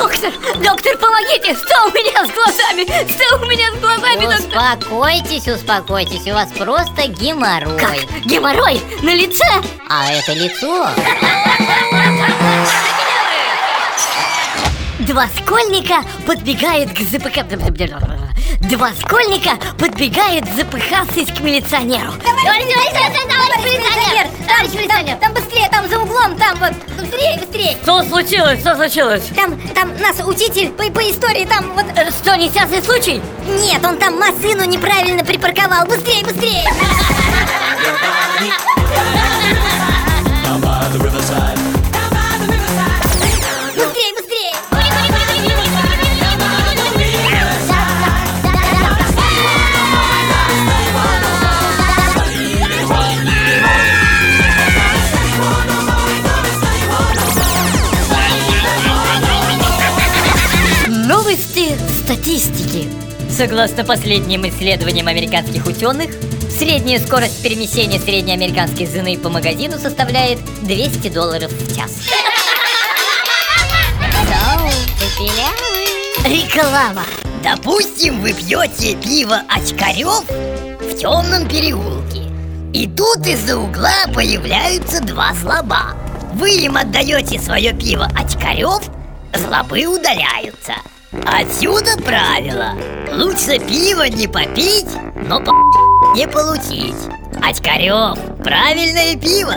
Доктор, доктор, помогите! Что у меня с глазами? Что у меня с глазами, Успокойтесь, успокойтесь, у вас просто геморрой. Как? Геморрой? На лице? А это лицо. Два школьника подбегают к ЗПК... Два школьника подбегают запыхавшись к милиционеру Товарищ милиционер! Товарищ милиционер! Там быстрее, там за углом, там вот Быстрее, быстрее Что случилось? Что случилось? Там, там наш учитель по, по истории, там вот... Э, Что, несчастный случай? Нет, он там машину неправильно припарковал быстрее! Быстрее, Новости статистики. Согласно последним исследованиям американских ученых, средняя скорость перемещения среднеамериканской зыны по магазину составляет 200 долларов в час. Реклама Допустим, вы пьете пиво Очкарев в темном переулке. И тут из-за угла появляются два злоба. Вы им отдаете свое пиво Очкарев, злобы удаляются. Отсюда правило. Лучше пиво не попить, но по не получить. Очкарев, правильное пиво.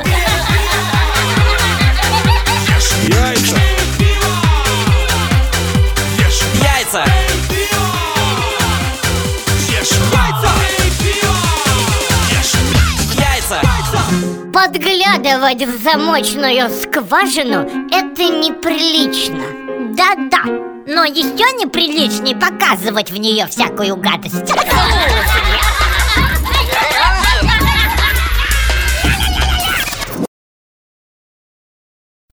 Яйца. Яйца! Яйца! Подглядывать в замочную скважину – это неприлично Да-да, но еще неприличней показывать в нее всякую гадость